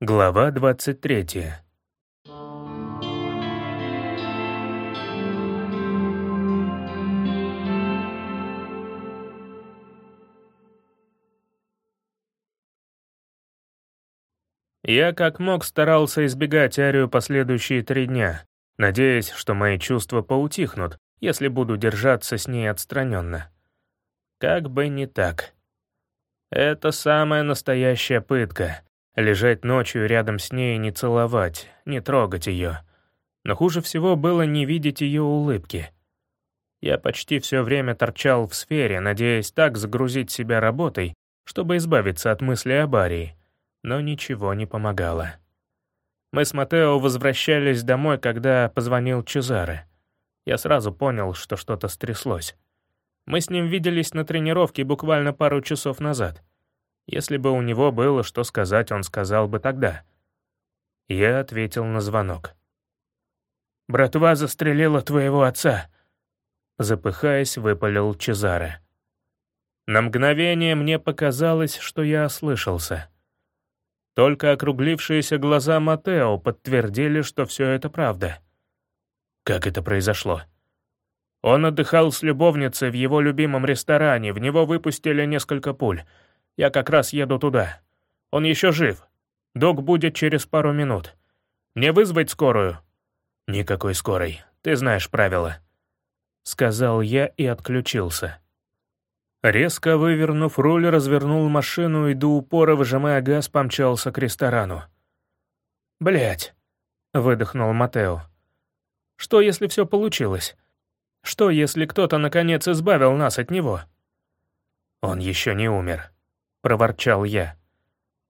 Глава 23 Я как мог старался избегать Арию последующие три дня, надеясь, что мои чувства поутихнут, если буду держаться с ней отстраненно. Как бы не так. Это самая настоящая пытка — лежать ночью рядом с ней и не целовать, не трогать ее. Но хуже всего было не видеть ее улыбки. Я почти все время торчал в сфере, надеясь так загрузить себя работой, чтобы избавиться от мысли о Барии, но ничего не помогало. Мы с Матео возвращались домой, когда позвонил Чезаре. Я сразу понял, что что-то стряслось. Мы с ним виделись на тренировке буквально пару часов назад. Если бы у него было что сказать, он сказал бы тогда. Я ответил на звонок. «Братва застрелила твоего отца», — запыхаясь, выпалил Чезаре. На мгновение мне показалось, что я ослышался. Только округлившиеся глаза Матео подтвердили, что все это правда. Как это произошло? Он отдыхал с любовницей в его любимом ресторане, в него выпустили несколько пуль. Я как раз еду туда. Он еще жив. Док будет через пару минут. Мне вызвать скорую?» «Никакой скорой. Ты знаешь правила», — сказал я и отключился. Резко вывернув руль, развернул машину и до упора, выжимая газ, помчался к ресторану. Блять, выдохнул Матео. «Что, если все получилось? Что, если кто-то, наконец, избавил нас от него?» «Он еще не умер», — проворчал я.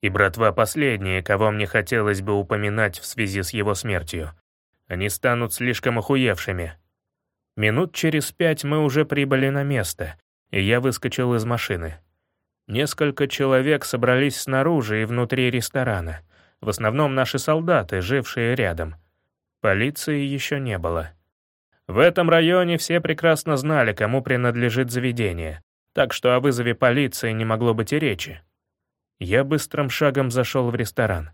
«И братва последние, кого мне хотелось бы упоминать в связи с его смертью. Они станут слишком охуевшими». Минут через пять мы уже прибыли на место, и я выскочил из машины. Несколько человек собрались снаружи и внутри ресторана. В основном наши солдаты, жившие рядом. Полиции еще не было. В этом районе все прекрасно знали, кому принадлежит заведение, так что о вызове полиции не могло быть и речи. Я быстрым шагом зашел в ресторан.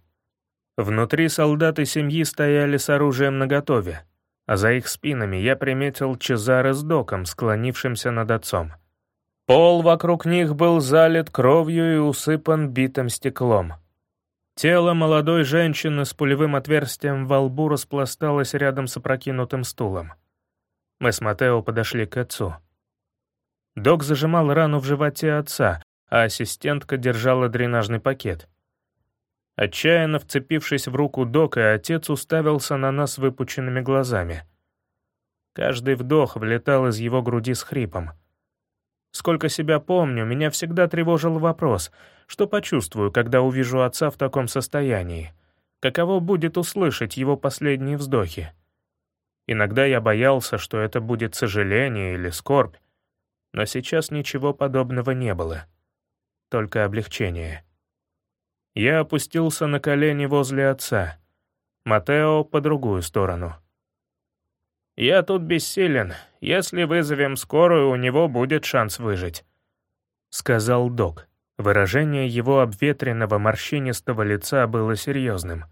Внутри солдаты семьи стояли с оружием наготове, а за их спинами я приметил Чезаре с Доком, склонившимся над отцом. Пол вокруг них был залит кровью и усыпан битым стеклом. Тело молодой женщины с пулевым отверстием во лбу распласталось рядом с опрокинутым стулом. Мы с Матео подошли к отцу. Док зажимал рану в животе отца, а ассистентка держала дренажный пакет. Отчаянно вцепившись в руку Дока, отец уставился на нас выпученными глазами. Каждый вдох влетал из его груди с хрипом. Сколько себя помню, меня всегда тревожил вопрос, что почувствую, когда увижу отца в таком состоянии. Каково будет услышать его последние вздохи? Иногда я боялся, что это будет сожаление или скорбь, но сейчас ничего подобного не было. Только облегчение. Я опустился на колени возле отца. Матео по другую сторону. «Я тут бессилен. Если вызовем скорую, у него будет шанс выжить», — сказал док. Выражение его обветренного морщинистого лица было серьезным.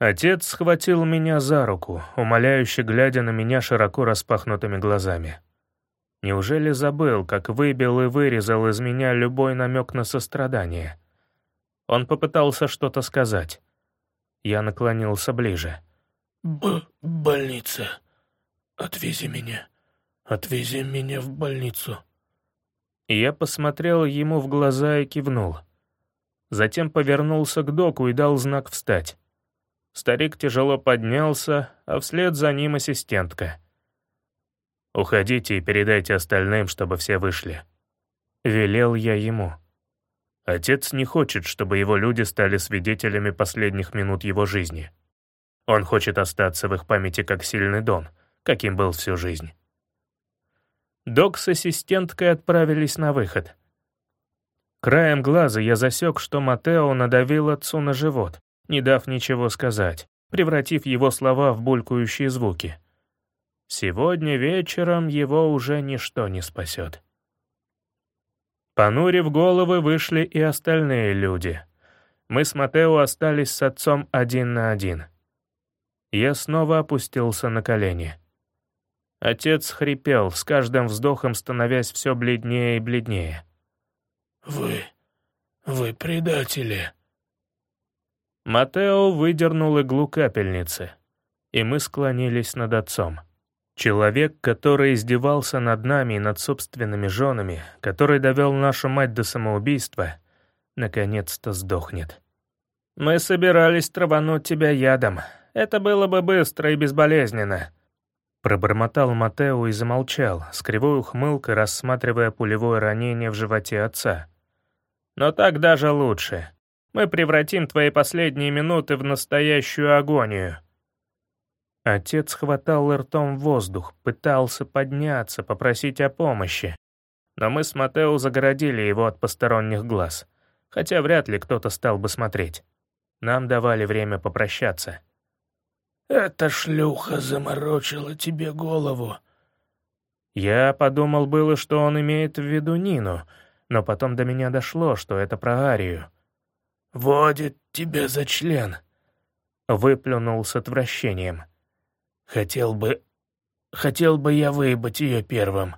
Отец схватил меня за руку, умоляюще глядя на меня широко распахнутыми глазами. Неужели забыл, как выбил и вырезал из меня любой намек на сострадание? Он попытался что-то сказать. Я наклонился ближе. «Б... больница. Отвези меня. Отвези меня в больницу». Я посмотрел ему в глаза и кивнул. Затем повернулся к доку и дал знак «встать». Старик тяжело поднялся, а вслед за ним ассистентка. «Уходите и передайте остальным, чтобы все вышли». Велел я ему. Отец не хочет, чтобы его люди стали свидетелями последних минут его жизни. Он хочет остаться в их памяти как сильный Дон, каким был всю жизнь. Док с ассистенткой отправились на выход. Краем глаза я засек, что Матео надавил отцу на живот, не дав ничего сказать, превратив его слова в булькающие звуки. Сегодня вечером его уже ничто не спасет. Понурив головы, вышли и остальные люди. Мы с Матео остались с отцом один на один. Я снова опустился на колени. Отец хрипел, с каждым вздохом становясь все бледнее и бледнее. «Вы... вы предатели!» Матео выдернул иглу капельницы, и мы склонились над отцом. Человек, который издевался над нами и над собственными женами, который довел нашу мать до самоубийства, наконец-то сдохнет. «Мы собирались травануть тебя ядом. Это было бы быстро и безболезненно», Пробормотал Матео и замолчал, с кривой ухмылкой рассматривая пулевое ранение в животе отца. «Но так даже лучше. Мы превратим твои последние минуты в настоящую агонию». Отец хватал ртом воздух, пытался подняться, попросить о помощи. Но мы с Матео загородили его от посторонних глаз, хотя вряд ли кто-то стал бы смотреть. Нам давали время попрощаться. «Эта шлюха заморочила тебе голову». Я подумал было, что он имеет в виду Нину, но потом до меня дошло, что это про Арию. «Водит тебя за член», — выплюнул с отвращением. «Хотел бы... хотел бы я выебать ее первым».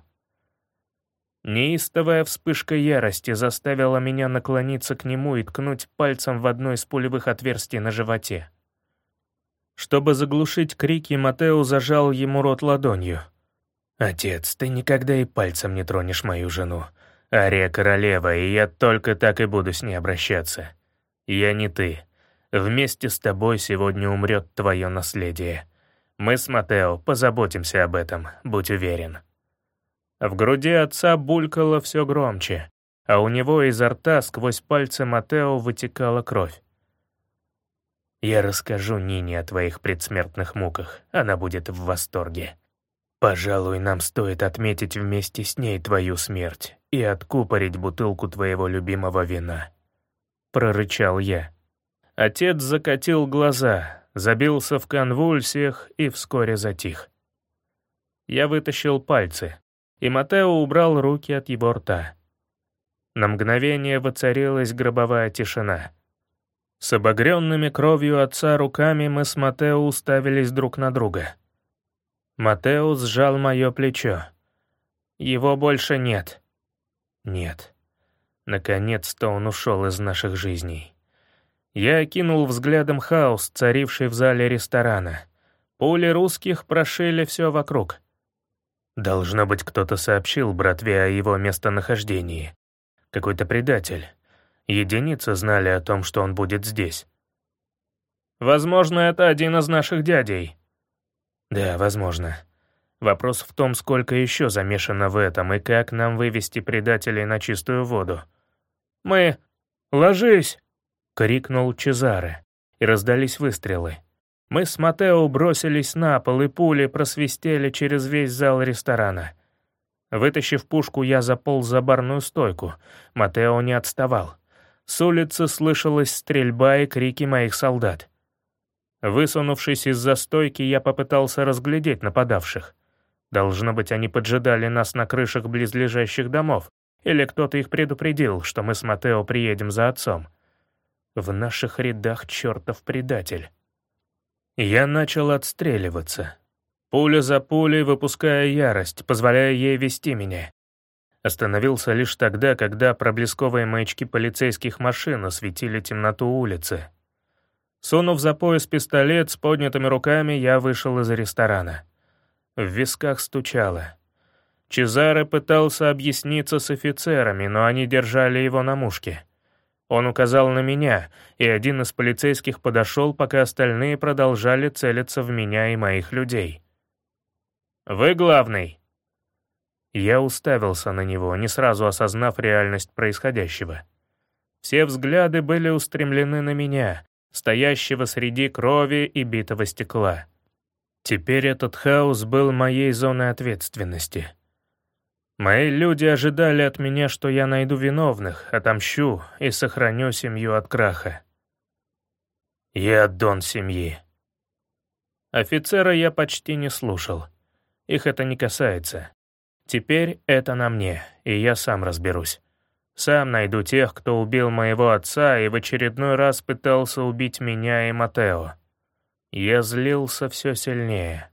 Неистовая вспышка ярости заставила меня наклониться к нему и ткнуть пальцем в одно из пулевых отверстий на животе. Чтобы заглушить крики, Матео зажал ему рот ладонью. «Отец, ты никогда и пальцем не тронешь мою жену. Ария королева, и я только так и буду с ней обращаться. Я не ты. Вместе с тобой сегодня умрет твое наследие. Мы с Матео позаботимся об этом, будь уверен». В груди отца булькало все громче, а у него изо рта сквозь пальцы Матео вытекала кровь. Я расскажу Нине о твоих предсмертных муках, она будет в восторге. Пожалуй, нам стоит отметить вместе с ней твою смерть и откупорить бутылку твоего любимого вина. Прорычал я. Отец закатил глаза, забился в конвульсиях и вскоре затих. Я вытащил пальцы, и Матео убрал руки от его рта. На мгновение воцарилась гробовая тишина — с обогренными кровью отца руками мы с Матео уставились друг на друга. Матео сжал мое плечо. Его больше нет. Нет. Наконец-то он ушел из наших жизней. Я окинул взглядом хаос, царивший в зале ресторана. Пули русских прошили все вокруг. Должно быть, кто-то сообщил братве о его местонахождении. Какой-то предатель. Единицы знали о том, что он будет здесь. «Возможно, это один из наших дядей». «Да, возможно. Вопрос в том, сколько еще замешано в этом и как нам вывести предателей на чистую воду». «Мы... ложись!» — крикнул Чезаре, и раздались выстрелы. Мы с Матео бросились на пол, и пули просвистели через весь зал ресторана. Вытащив пушку, я заполз за барную стойку. Матео не отставал. С улицы слышалась стрельба и крики моих солдат. Высунувшись из-за стойки, я попытался разглядеть нападавших. Должно быть, они поджидали нас на крышах близлежащих домов, или кто-то их предупредил, что мы с Матео приедем за отцом. В наших рядах чертов предатель. Я начал отстреливаться. Пуля за пулей, выпуская ярость, позволяя ей вести меня. Остановился лишь тогда, когда проблесковые маячки полицейских машин осветили темноту улицы. Сунув за пояс пистолет с поднятыми руками, я вышел из ресторана. В висках стучало. Чезаре пытался объясниться с офицерами, но они держали его на мушке. Он указал на меня, и один из полицейских подошел, пока остальные продолжали целиться в меня и моих людей. «Вы главный», я уставился на него, не сразу осознав реальность происходящего. Все взгляды были устремлены на меня, стоящего среди крови и битого стекла. Теперь этот хаос был моей зоной ответственности. Мои люди ожидали от меня, что я найду виновных, отомщу и сохраню семью от краха. Я дон семьи. Офицера я почти не слушал. Их это не касается. Теперь это на мне, и я сам разберусь. Сам найду тех, кто убил моего отца и в очередной раз пытался убить меня и Матео. Я злился все сильнее.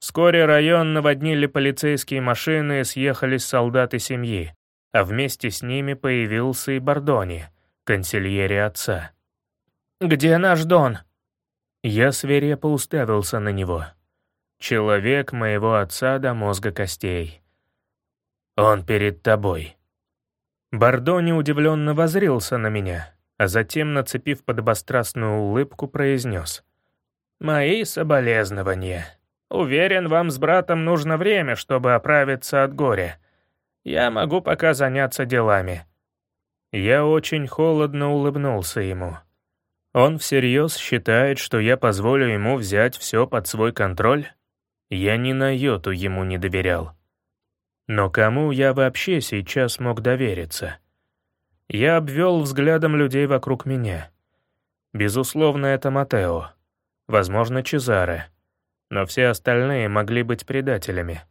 Вскоре район наводнили полицейские машины и съехались солдаты семьи, а вместе с ними появился и Бордони, консильери отца. «Где наш Дон?» Я свирепо уставился на него. Человек моего отца до мозга костей. «Он перед тобой». Бордони удивленно возрился на меня, а затем, нацепив подобострастную улыбку, произнес. «Мои соболезнования. Уверен, вам с братом нужно время, чтобы оправиться от горя. Я могу пока заняться делами». Я очень холодно улыбнулся ему. Он всерьез считает, что я позволю ему взять все под свой контроль? Я ни на йоту ему не доверял. Но кому я вообще сейчас мог довериться? Я обвел взглядом людей вокруг меня. Безусловно, это Матео. Возможно, Чезаре. Но все остальные могли быть предателями.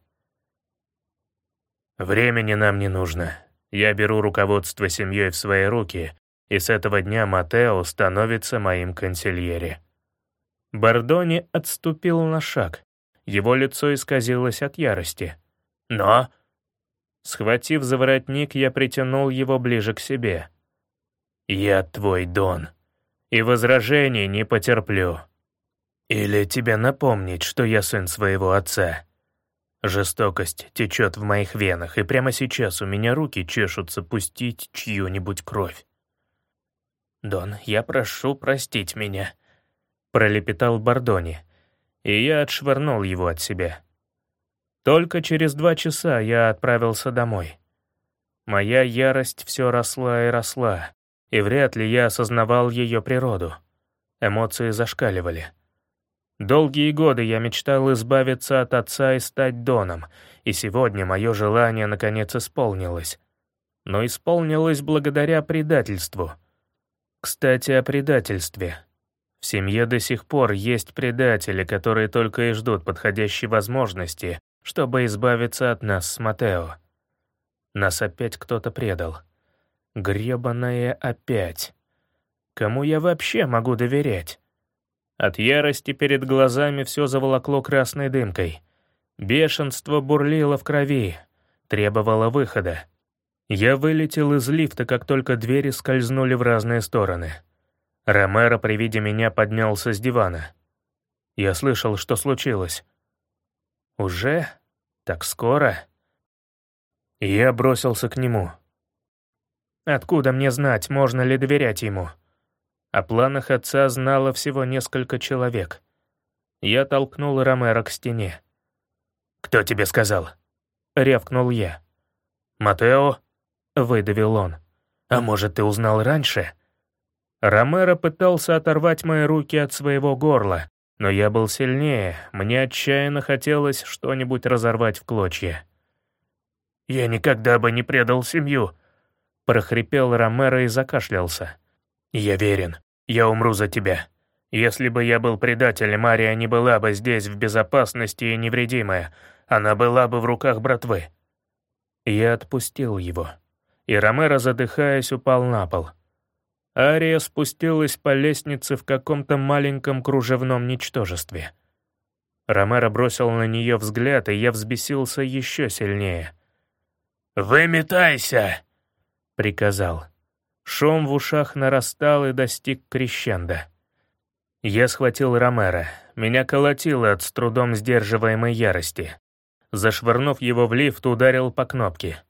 «Времени нам не нужно. Я беру руководство семьей в свои руки, и с этого дня Матео становится моим консильери». Бордони отступил на шаг. Его лицо исказилось от ярости. «Но...» Схватив за воротник, я притянул его ближе к себе. «Я твой Дон, и возражений не потерплю. Или тебе напомнить, что я сын своего отца?» Жестокость течет в моих венах, и прямо сейчас у меня руки чешутся пустить чью-нибудь кровь. «Дон, я прошу простить меня», — пролепетал Бордони, и я отшвырнул его от себя. Только через два часа я отправился домой. Моя ярость все росла и росла, и вряд ли я осознавал ее природу. Эмоции зашкаливали. Долгие годы я мечтал избавиться от отца и стать Доном, и сегодня мое желание наконец исполнилось. Но исполнилось благодаря предательству. Кстати, о предательстве. В семье до сих пор есть предатели, которые только и ждут подходящей возможности, чтобы избавиться от нас с Матео. Нас опять кто-то предал. Гребаное опять. Кому я вообще могу доверять? От ярости перед глазами все заволокло красной дымкой. Бешенство бурлило в крови, требовало выхода. Я вылетел из лифта, как только двери скользнули в разные стороны. Ромеро при виде меня поднялся с дивана. Я слышал, что случилось. «Уже? Так скоро?» Я бросился к нему. Откуда мне знать, можно ли доверять ему? О планах отца знало всего несколько человек. Я толкнул Ромеро к стене. «Кто тебе сказал?» — рявкнул я. «Матео?» — выдавил он. «А может, ты узнал раньше?» Ромеро пытался оторвать мои руки от своего горла, но я был сильнее, мне отчаянно хотелось что-нибудь разорвать в клочья. «Я никогда бы не предал семью», — прохрипел Ромеро и закашлялся. «Я верен, я умру за тебя. Если бы я был предателем, Мария не была бы здесь в безопасности и невредимая, она была бы в руках братвы». Я отпустил его, и Ромеро, задыхаясь, упал на пол — Ария спустилась по лестнице в каком-то маленьком кружевном ничтожестве. Ромеро бросил на нее взгляд, и я взбесился еще сильнее. «Выметайся!» — приказал. Шум в ушах нарастал и достиг крещенда. Я схватил Ромеро. Меня колотило от с трудом сдерживаемой ярости. Зашвырнув его в лифт, ударил по кнопке.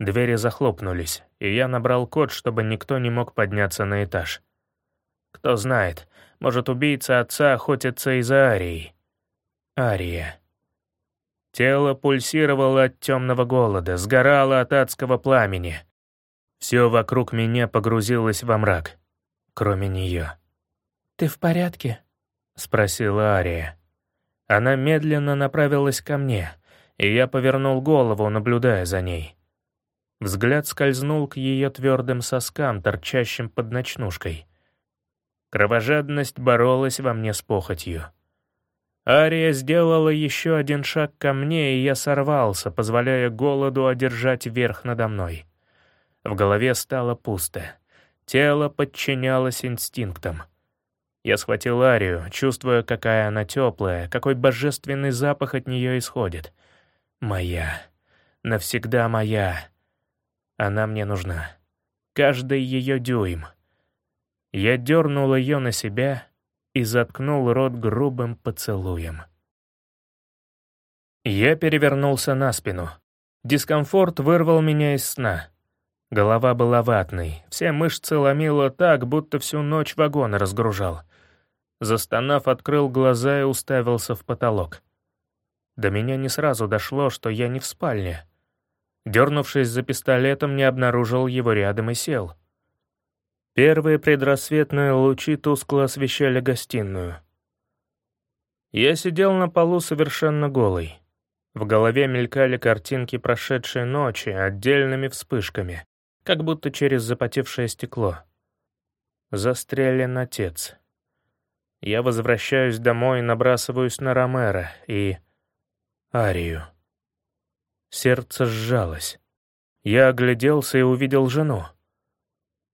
Двери захлопнулись, и я набрал код, чтобы никто не мог подняться на этаж. Кто знает, может, убийца отца охотится и за Арией. Ария. Тело пульсировало от темного голода, сгорало от адского пламени. Все вокруг меня погрузилось во мрак, кроме нее. «Ты в порядке?» — спросила Ария. Она медленно направилась ко мне, и я повернул голову, наблюдая за ней. Взгляд скользнул к ее твердым соскам, торчащим под ночнушкой. Кровожадность боролась во мне с похотью. Ария сделала еще один шаг ко мне, и я сорвался, позволяя голоду одержать верх надо мной. В голове стало пусто. Тело подчинялось инстинктам. Я схватил Арию, чувствуя, какая она теплая, какой божественный запах от нее исходит. Моя. Навсегда моя. Она мне нужна. Каждый ее дюйм. Я дернул ее на себя и заткнул рот грубым поцелуем. Я перевернулся на спину. Дискомфорт вырвал меня из сна. Голова была ватной, все мышцы ломило так, будто всю ночь вагон разгружал. Застонав, открыл глаза и уставился в потолок. До меня не сразу дошло, что я не в спальне. Дернувшись за пистолетом, не обнаружил его рядом и сел. Первые предрассветные лучи тускло освещали гостиную. Я сидел на полу совершенно голый. В голове мелькали картинки прошедшей ночи отдельными вспышками, как будто через запотевшее стекло. Застрелен отец. Я возвращаюсь домой, набрасываюсь на Ромера и... Арию. Сердце сжалось. Я огляделся и увидел жену.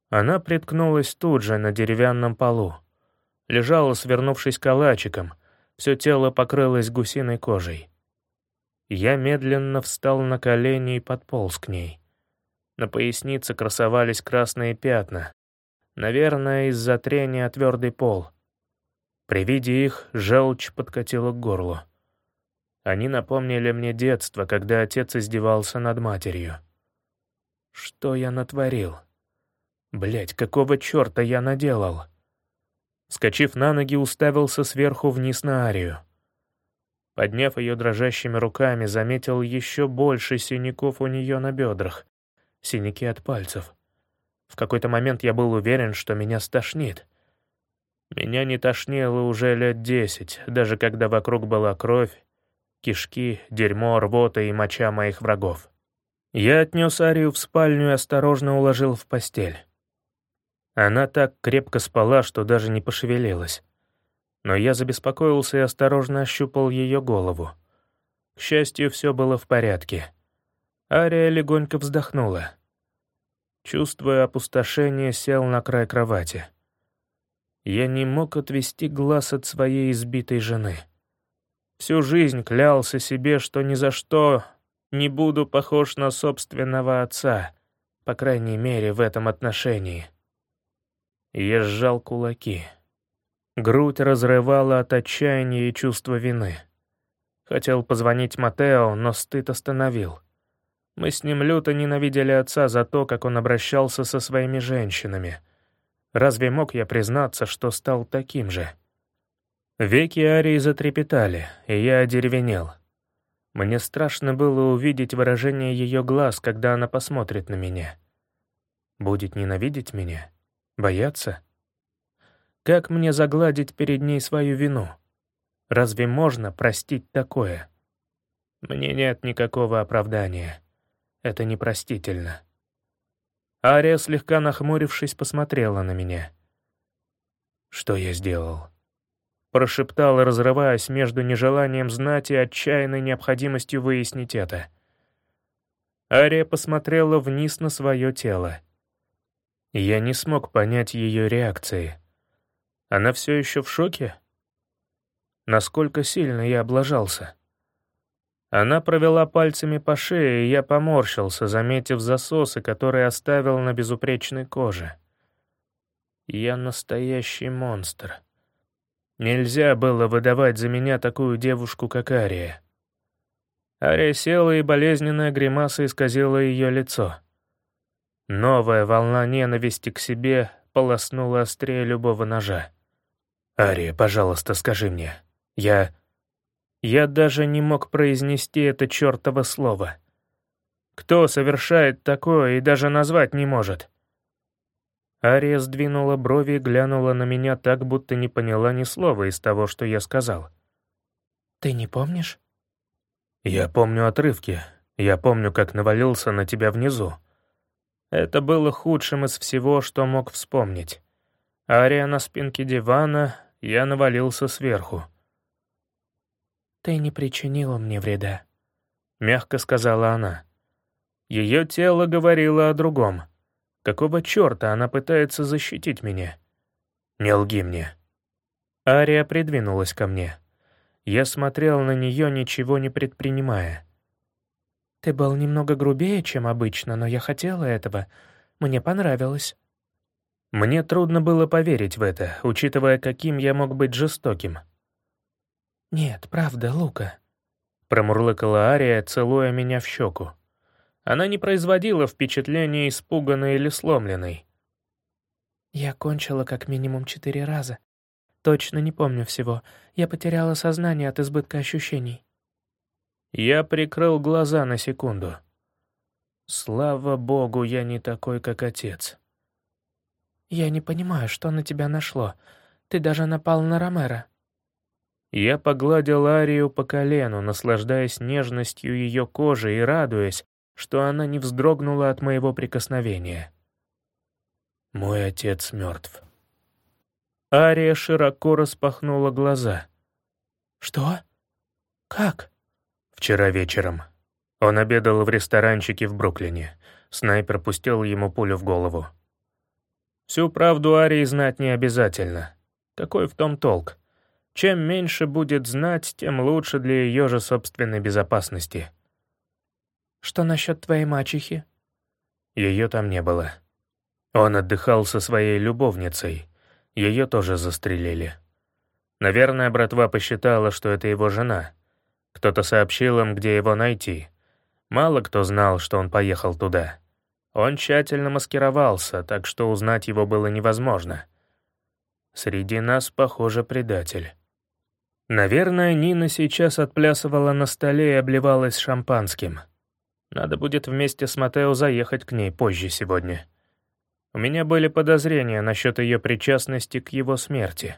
Она приткнулась тут же на деревянном полу. Лежала, свернувшись калачиком, все тело покрылось гусиной кожей. Я медленно встал на колени и подполз к ней. На пояснице красовались красные пятна. Наверное, из-за трения о твердый пол. При виде их желчь подкатила к горлу. Они напомнили мне детство, когда отец издевался над матерью. Что я натворил? Блять, какого черта я наделал? Скочив на ноги, уставился сверху вниз на Арию. Подняв ее дрожащими руками, заметил еще больше синяков у нее на бедрах. Синяки от пальцев. В какой-то момент я был уверен, что меня стошнит. Меня не тошнило уже лет десять, даже когда вокруг была кровь, кишки, дерьмо, рвота и моча моих врагов. Я отнес Арию в спальню и осторожно уложил в постель. Она так крепко спала, что даже не пошевелилась но я забеспокоился и осторожно ощупал ее голову. К счастью, все было в порядке. Ария легонько вздохнула. Чувствуя опустошение, сел на край кровати. Я не мог отвести глаз от своей избитой жены. Всю жизнь клялся себе, что ни за что не буду похож на собственного отца, по крайней мере, в этом отношении. Я сжал кулаки. Грудь разрывала от отчаяния и чувства вины. Хотел позвонить Матео, но стыд остановил. Мы с ним люто ненавидели отца за то, как он обращался со своими женщинами. Разве мог я признаться, что стал таким же? Веки Арии затрепетали, и я одеревенел. Мне страшно было увидеть выражение ее глаз, когда она посмотрит на меня. Будет ненавидеть меня? Бояться? Как мне загладить перед ней свою вину? Разве можно простить такое? Мне нет никакого оправдания. Это непростительно. Ария, слегка нахмурившись, посмотрела на меня. «Что я сделал?» Прошептал, разрываясь между нежеланием знать и отчаянной необходимостью выяснить это. Ария посмотрела вниз на свое тело. Я не смог понять ее реакции. Она все еще в шоке? Насколько сильно я облажался? Она провела пальцами по шее, и я поморщился, заметив засосы, которые оставил на безупречной коже. Я настоящий монстр. Нельзя было выдавать за меня такую девушку, как Ария. Ария села, и болезненная гримаса исказила ее лицо. Новая волна ненависти к себе полоснула острее любого ножа. «Ария, пожалуйста, скажи мне. Я...» Я даже не мог произнести это чертово слово. Кто совершает такое и даже назвать не может? Ария сдвинула брови и глянула на меня так, будто не поняла ни слова из того, что я сказал. «Ты не помнишь?» «Я помню отрывки. Я помню, как навалился на тебя внизу. Это было худшим из всего, что мог вспомнить. Ария на спинке дивана, я навалился сверху. «Ты не причинила мне вреда», — мягко сказала она. Ее тело говорило о другом. Какого черта она пытается защитить меня? Не лги мне. Ария придвинулась ко мне. Я смотрел на нее, ничего не предпринимая. «Ты был немного грубее, чем обычно, но я хотела этого. Мне понравилось». Мне трудно было поверить в это, учитывая, каким я мог быть жестоким. «Нет, правда, Лука», — промурлыкала Ария, целуя меня в щеку. Она не производила впечатления испуганной или сломленной. «Я кончила как минимум четыре раза. Точно не помню всего. Я потеряла сознание от избытка ощущений». Я прикрыл глаза на секунду. Слава богу, я не такой, как отец. «Я не понимаю, что на тебя нашло. Ты даже напал на Ромера». Я погладил Арию по колену, наслаждаясь нежностью ее кожи и радуясь, что она не вздрогнула от моего прикосновения. «Мой отец мертв». Ария широко распахнула глаза. «Что? Как?» «Вчера вечером. Он обедал в ресторанчике в Бруклине. Снайпер пустил ему пулю в голову. Всю правду Арии знать не обязательно. Какой в том толк? Чем меньше будет знать, тем лучше для ее же собственной безопасности. «Что насчет твоей мачехи?» Ее там не было. Он отдыхал со своей любовницей. Ее тоже застрелили. Наверное, братва посчитала, что это его жена. Кто-то сообщил им, где его найти. Мало кто знал, что он поехал туда. Он тщательно маскировался, так что узнать его было невозможно. Среди нас, похоже, предатель. Наверное, Нина сейчас отплясывала на столе и обливалась шампанским. Надо будет вместе с Матео заехать к ней позже сегодня. У меня были подозрения насчет ее причастности к его смерти.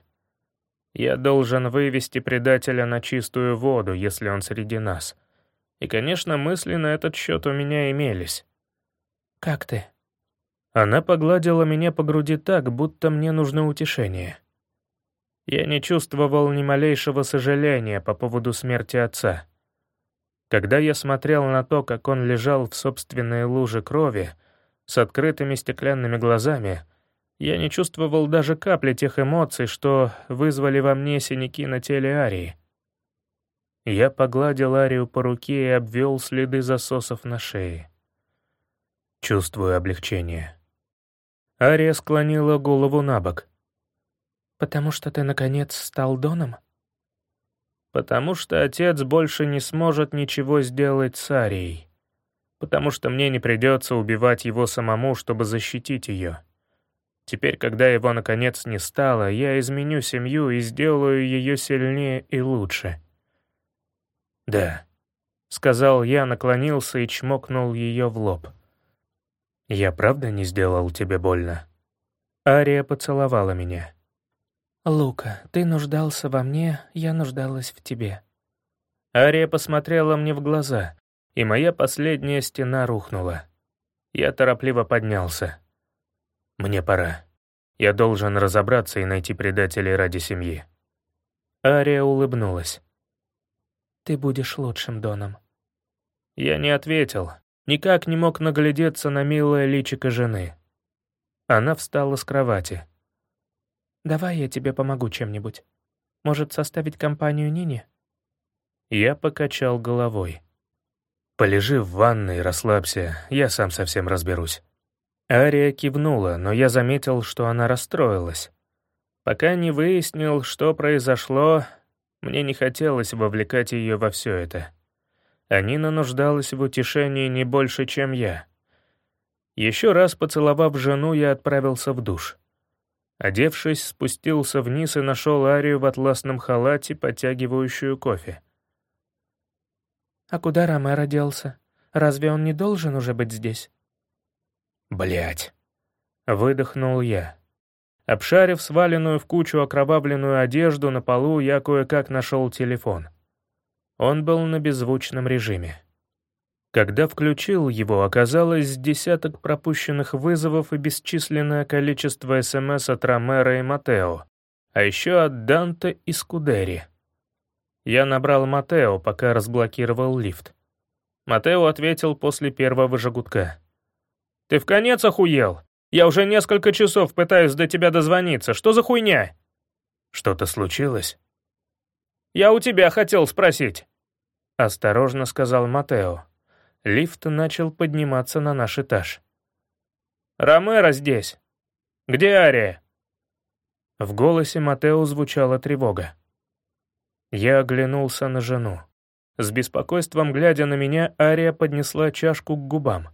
Я должен вывести предателя на чистую воду, если он среди нас. И, конечно, мысли на этот счет у меня имелись. «Как ты?» Она погладила меня по груди так, будто мне нужно утешение. Я не чувствовал ни малейшего сожаления по поводу смерти отца. Когда я смотрел на то, как он лежал в собственной луже крови, с открытыми стеклянными глазами, я не чувствовал даже капли тех эмоций, что вызвали во мне синяки на теле Арии. Я погладил Арию по руке и обвел следы засосов на шее. Чувствую облегчение. Ария склонила голову на бок. «Потому что ты, наконец, стал Доном?» «Потому что отец больше не сможет ничего сделать с Арией. Потому что мне не придется убивать его самому, чтобы защитить ее. Теперь, когда его, наконец, не стало, я изменю семью и сделаю ее сильнее и лучше». «Да», — сказал я, наклонился и чмокнул ее в лоб. «Я правда не сделал тебе больно?» Ария поцеловала меня. «Лука, ты нуждался во мне, я нуждалась в тебе». Ария посмотрела мне в глаза, и моя последняя стена рухнула. Я торопливо поднялся. «Мне пора. Я должен разобраться и найти предателей ради семьи». Ария улыбнулась. «Ты будешь лучшим Доном». Я не ответил, Никак не мог наглядеться на милое личико жены. Она встала с кровати. «Давай я тебе помогу чем-нибудь. Может, составить компанию Нине?» Я покачал головой. «Полежи в ванной, расслабься, я сам совсем разберусь». Ария кивнула, но я заметил, что она расстроилась. Пока не выяснил, что произошло, мне не хотелось вовлекать ее во все это. Анина нуждалась в утешении не больше, чем я. Еще раз поцеловав жену, я отправился в душ. Одевшись, спустился вниз и нашел Арию в атласном халате, подтягивающую кофе. «А куда Ромеро делся? Разве он не должен уже быть здесь?» Блять! выдохнул я. Обшарив сваленную в кучу окровавленную одежду на полу, я кое-как нашел телефон. Он был на беззвучном режиме. Когда включил его, оказалось десяток пропущенных вызовов и бесчисленное количество СМС от Ромеро и Матео, а еще от Данте и Скудери. Я набрал Матео, пока разблокировал лифт. Матео ответил после первого жигутка. «Ты в конец охуел? Я уже несколько часов пытаюсь до тебя дозвониться. Что за хуйня?» «Что-то случилось?» «Я у тебя хотел спросить», — осторожно сказал Матео. Лифт начал подниматься на наш этаж. «Ромеро здесь. Где Ария?» В голосе Матео звучала тревога. Я оглянулся на жену. С беспокойством глядя на меня, Ария поднесла чашку к губам.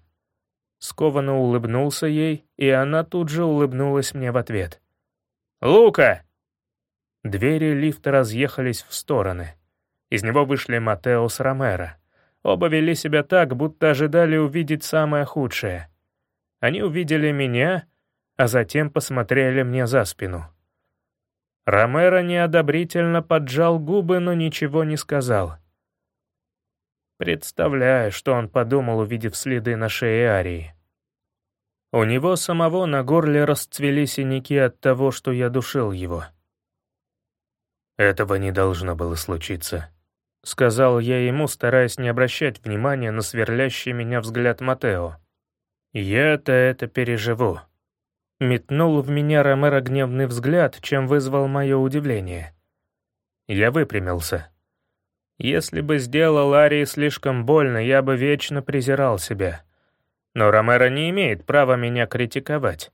Скованно улыбнулся ей, и она тут же улыбнулась мне в ответ. «Лука!» Двери лифта разъехались в стороны. Из него вышли Матео с Ромеро. Оба вели себя так, будто ожидали увидеть самое худшее. Они увидели меня, а затем посмотрели мне за спину. Ромеро неодобрительно поджал губы, но ничего не сказал. Представляю, что он подумал, увидев следы на шее Арии. У него самого на горле расцвели синяки от того, что я душил его. «Этого не должно было случиться», — сказал я ему, стараясь не обращать внимания на сверлящий меня взгляд Матео. «Я-то это переживу». Метнул в меня Ромеро гневный взгляд, чем вызвал мое удивление. Я выпрямился. Если бы сделал Арии слишком больно, я бы вечно презирал себя. Но Ромеро не имеет права меня критиковать.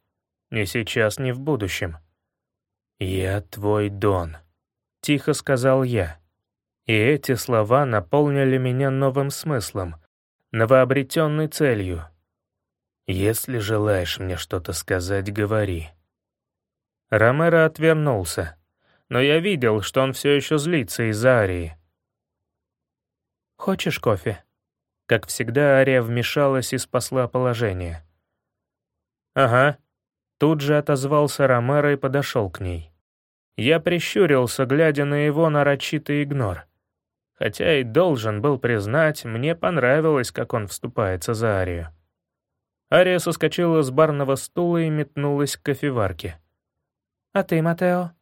Ни сейчас, ни в будущем. «Я твой Дон», — тихо сказал я. И эти слова наполнили меня новым смыслом, новообретенной целью. «Если желаешь мне что-то сказать, говори». Ромеро отвернулся, но я видел, что он все еще злится из-за Арии. «Хочешь кофе?» Как всегда, Ария вмешалась и спасла положение. «Ага». Тут же отозвался Ромеро и подошел к ней. Я прищурился, глядя на его нарочитый игнор. Хотя и должен был признать, мне понравилось, как он вступается за Арию. Ария соскочила с барного стула и метнулась к кофеварке. «А ты, Матео?»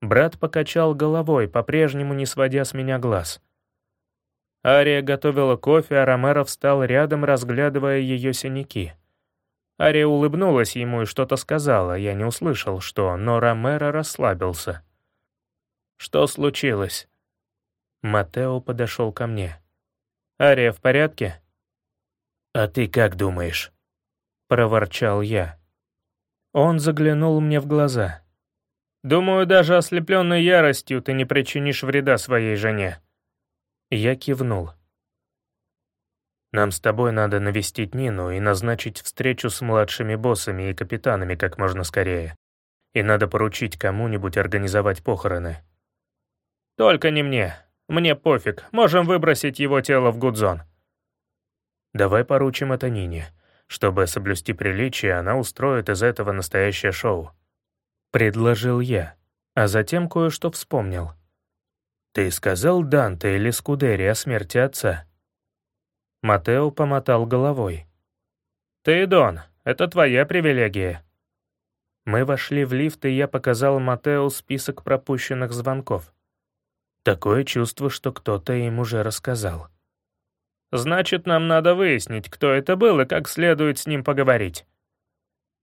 Брат покачал головой, по-прежнему не сводя с меня глаз. Ария готовила кофе, а Ромеро встал рядом, разглядывая ее синяки. Ария улыбнулась ему и что-то сказала, я не услышал, что, но Ромеро расслабился. «Что случилось?» Матео подошел ко мне. «Ария в порядке?» «А ты как думаешь?» — проворчал я. Он заглянул мне в глаза. «Думаю, даже ослепленной яростью ты не причинишь вреда своей жене», я кивнул. «Нам с тобой надо навестить Нину и назначить встречу с младшими боссами и капитанами как можно скорее. И надо поручить кому-нибудь организовать похороны». «Только не мне. Мне пофиг. Можем выбросить его тело в Гудзон». «Давай поручим это Нине. Чтобы соблюсти приличие, она устроит из этого настоящее шоу». Предложил я, а затем кое-что вспомнил. «Ты сказал Данте или Скудери о смерти отца?» Матео помотал головой. «Ты, Дон, это твоя привилегия». Мы вошли в лифт, и я показал Матео список пропущенных звонков. Такое чувство, что кто-то им уже рассказал. «Значит, нам надо выяснить, кто это был и как следует с ним поговорить».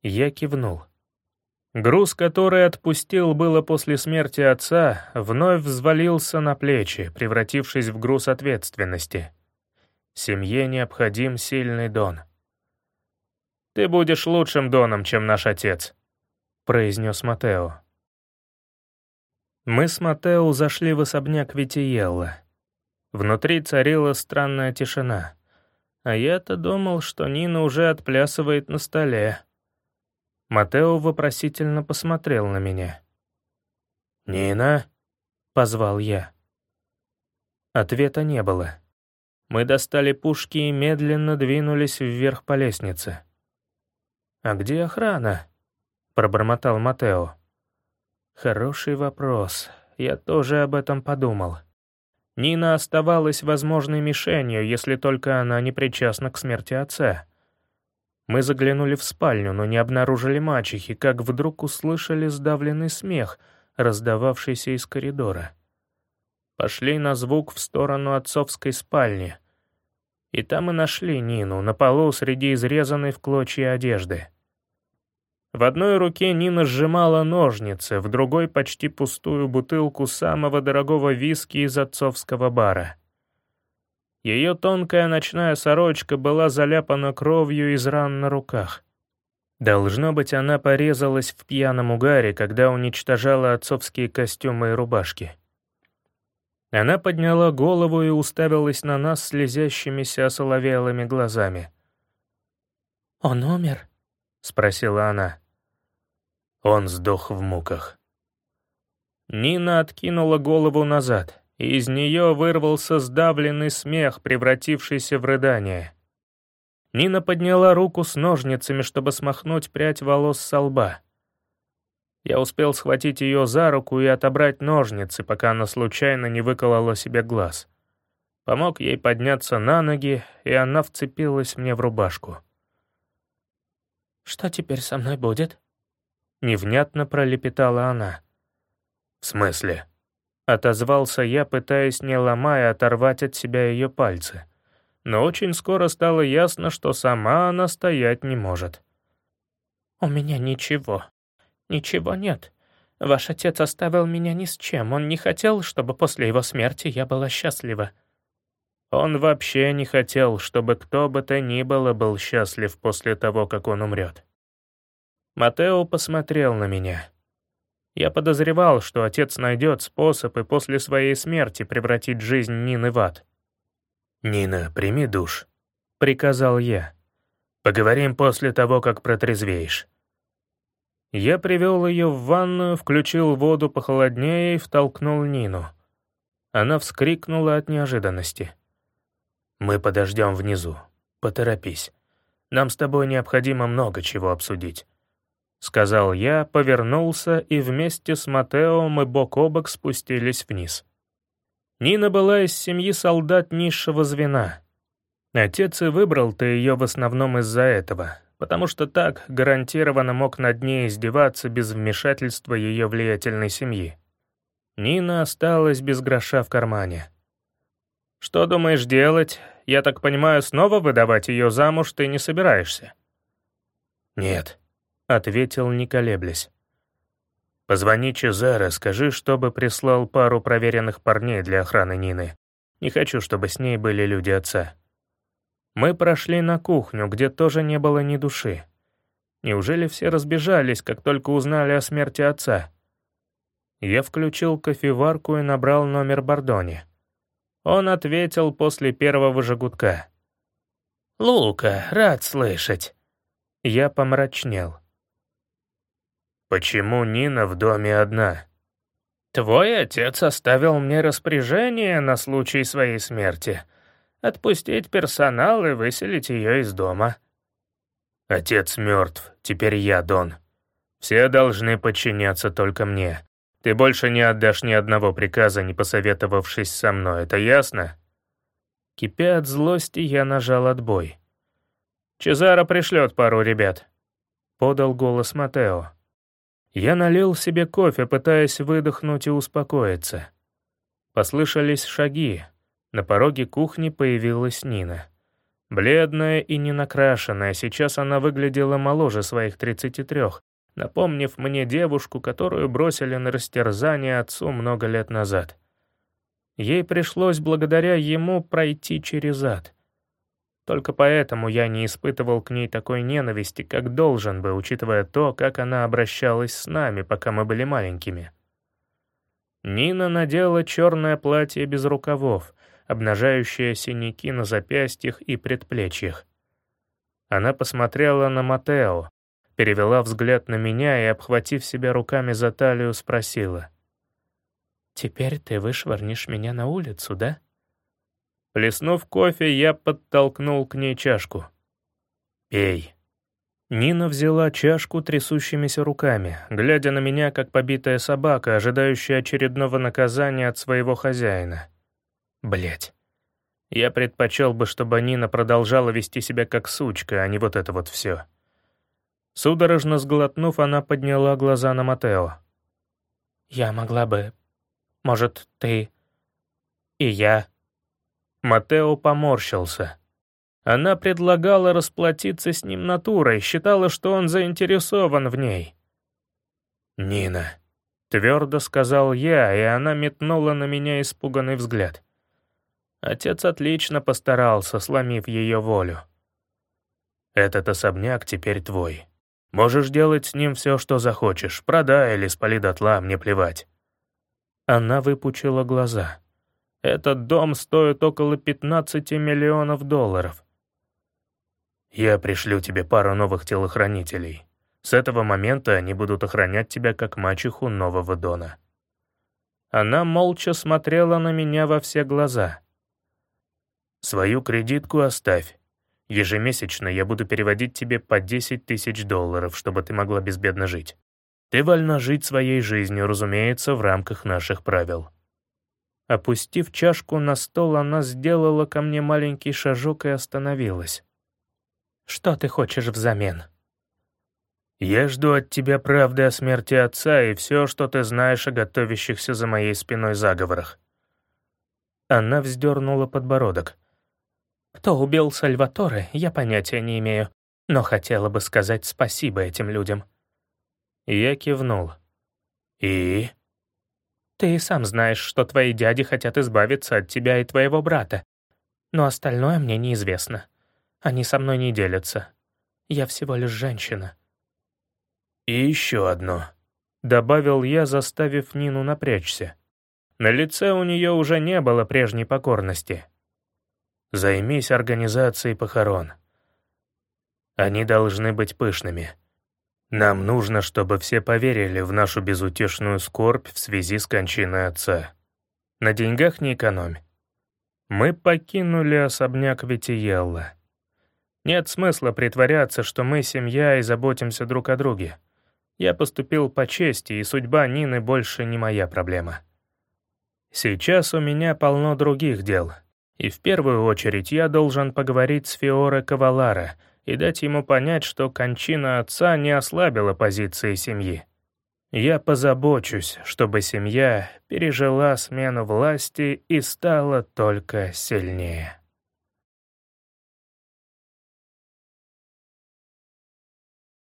Я кивнул. Груз, который отпустил было после смерти отца, вновь взвалился на плечи, превратившись в груз ответственности. Семье необходим сильный дон. «Ты будешь лучшим доном, чем наш отец», — произнес Матео. Мы с Матео зашли в особняк Витиелла. Внутри царила странная тишина. А я-то думал, что Нина уже отплясывает на столе. Матео вопросительно посмотрел на меня. «Нина?» — позвал я. Ответа не было. Мы достали пушки и медленно двинулись вверх по лестнице. «А где охрана?» — пробормотал Матео. «Хороший вопрос. Я тоже об этом подумал. Нина оставалась возможной мишенью, если только она не причастна к смерти отца. Мы заглянули в спальню, но не обнаружили мачехи, как вдруг услышали сдавленный смех, раздававшийся из коридора. Пошли на звук в сторону отцовской спальни. И там и нашли Нину на полу среди изрезанной в клочья одежды. В одной руке Нина сжимала ножницы, в другой — почти пустую бутылку самого дорогого виски из отцовского бара. Ее тонкая ночная сорочка была заляпана кровью из ран на руках. Должно быть, она порезалась в пьяном угаре, когда уничтожала отцовские костюмы и рубашки. Она подняла голову и уставилась на нас слезящимися осоловелыми глазами. «Он умер?» — спросила она. Он сдох в муках. Нина откинула голову назад, и из нее вырвался сдавленный смех, превратившийся в рыдание. Нина подняла руку с ножницами, чтобы смахнуть прядь волос со лба. Я успел схватить ее за руку и отобрать ножницы, пока она случайно не выколола себе глаз. Помог ей подняться на ноги, и она вцепилась мне в рубашку. «Что теперь со мной будет?» Невнятно пролепетала она. «В смысле?» Отозвался я, пытаясь, не ломая, оторвать от себя ее пальцы. Но очень скоро стало ясно, что сама она стоять не может. «У меня ничего», «Ничего нет. Ваш отец оставил меня ни с чем. Он не хотел, чтобы после его смерти я была счастлива». Он вообще не хотел, чтобы кто бы то ни было был счастлив после того, как он умрет. Матео посмотрел на меня. Я подозревал, что отец найдет способ и после своей смерти превратить жизнь Нины в ад. «Нина, прими душ», — приказал я. «Поговорим после того, как протрезвеешь». Я привел ее в ванную, включил воду похолоднее и втолкнул Нину. Она вскрикнула от неожиданности. «Мы подождем внизу. Поторопись. Нам с тобой необходимо много чего обсудить», — сказал я, повернулся, и вместе с Матео мы бок о бок спустились вниз. Нина была из семьи солдат низшего звена. Отец и выбрал-то ее в основном из-за этого, потому что так гарантированно мог над ней издеваться без вмешательства ее влиятельной семьи. Нина осталась без гроша в кармане. «Что думаешь делать? Я так понимаю, снова выдавать ее замуж ты не собираешься?» «Нет», — ответил, не колеблясь. «Позвони Чезаре, скажи, чтобы прислал пару проверенных парней для охраны Нины. Не хочу, чтобы с ней были люди отца». Мы прошли на кухню, где тоже не было ни души. Неужели все разбежались, как только узнали о смерти отца? Я включил кофеварку и набрал номер Бордони. Он ответил после первого же гудка. «Лука, рад слышать». Я помрачнел. «Почему Нина в доме одна?» «Твой отец оставил мне распоряжение на случай своей смерти», отпустить персонал и выселить ее из дома. Отец мертв, теперь я Дон. Все должны подчиняться только мне. Ты больше не отдашь ни одного приказа, не посоветовавшись со мной, это ясно? Кипя от злости, я нажал отбой. «Чезаро пришлет пару ребят», — подал голос Матео. Я налил себе кофе, пытаясь выдохнуть и успокоиться. Послышались шаги, на пороге кухни появилась Нина. Бледная и ненакрашенная, сейчас она выглядела моложе своих 33, напомнив мне девушку, которую бросили на растерзание отцу много лет назад. Ей пришлось благодаря ему пройти через ад. Только поэтому я не испытывал к ней такой ненависти, как должен бы, учитывая то, как она обращалась с нами, пока мы были маленькими. Нина надела черное платье без рукавов, обнажающая синяки на запястьях и предплечьях. Она посмотрела на Матео, перевела взгляд на меня и, обхватив себя руками за талию, спросила. «Теперь ты вышвырнешь меня на улицу, да?» Плеснув кофе, я подтолкнул к ней чашку. «Пей». Нина взяла чашку трясущимися руками, глядя на меня, как побитая собака, ожидающая очередного наказания от своего хозяина. Блять. Я предпочел бы, чтобы Нина продолжала вести себя как сучка, а не вот это вот все. Судорожно сглотнув, она подняла глаза на Матео. «Я могла бы... Может, ты... и я...» Матео поморщился. Она предлагала расплатиться с ним натурой, считала, что он заинтересован в ней. «Нина», — твердо сказал я, и она метнула на меня испуганный взгляд. Отец отлично постарался, сломив ее волю. «Этот особняк теперь твой. Можешь делать с ним все, что захочешь, продай или спали дотла, мне плевать». Она выпучила глаза. «Этот дом стоит около 15 миллионов долларов. Я пришлю тебе пару новых телохранителей. С этого момента они будут охранять тебя как мачеху нового Дона». Она молча смотрела на меня во все глаза. «Свою кредитку оставь. Ежемесячно я буду переводить тебе по 10 тысяч долларов, чтобы ты могла безбедно жить. Ты вольна жить своей жизнью, разумеется, в рамках наших правил». Опустив чашку на стол, она сделала ко мне маленький шажок и остановилась. Что ты хочешь взамен?» «Я жду от тебя правды о смерти отца и все, что ты знаешь о готовящихся за моей спиной заговорах». Она вздернула подбородок. «Кто убил Сальваторе, я понятия не имею, но хотела бы сказать спасибо этим людям». Я кивнул. «И?» «Ты и сам знаешь, что твои дяди хотят избавиться от тебя и твоего брата, но остальное мне неизвестно. Они со мной не делятся. Я всего лишь женщина». «И еще одно», — добавил я, заставив Нину напрячься. На лице у нее уже не было прежней покорности. «Займись организацией похорон. Они должны быть пышными. Нам нужно, чтобы все поверили в нашу безутешную скорбь в связи с кончиной отца. На деньгах не экономь». Мы покинули особняк Витиелла. Нет смысла притворяться, что мы семья и заботимся друг о друге. Я поступил по чести, и судьба Нины больше не моя проблема. Сейчас у меня полно других дел, и в первую очередь я должен поговорить с Фиоре Кавалара и дать ему понять, что кончина отца не ослабила позиции семьи. Я позабочусь, чтобы семья пережила смену власти и стала только сильнее.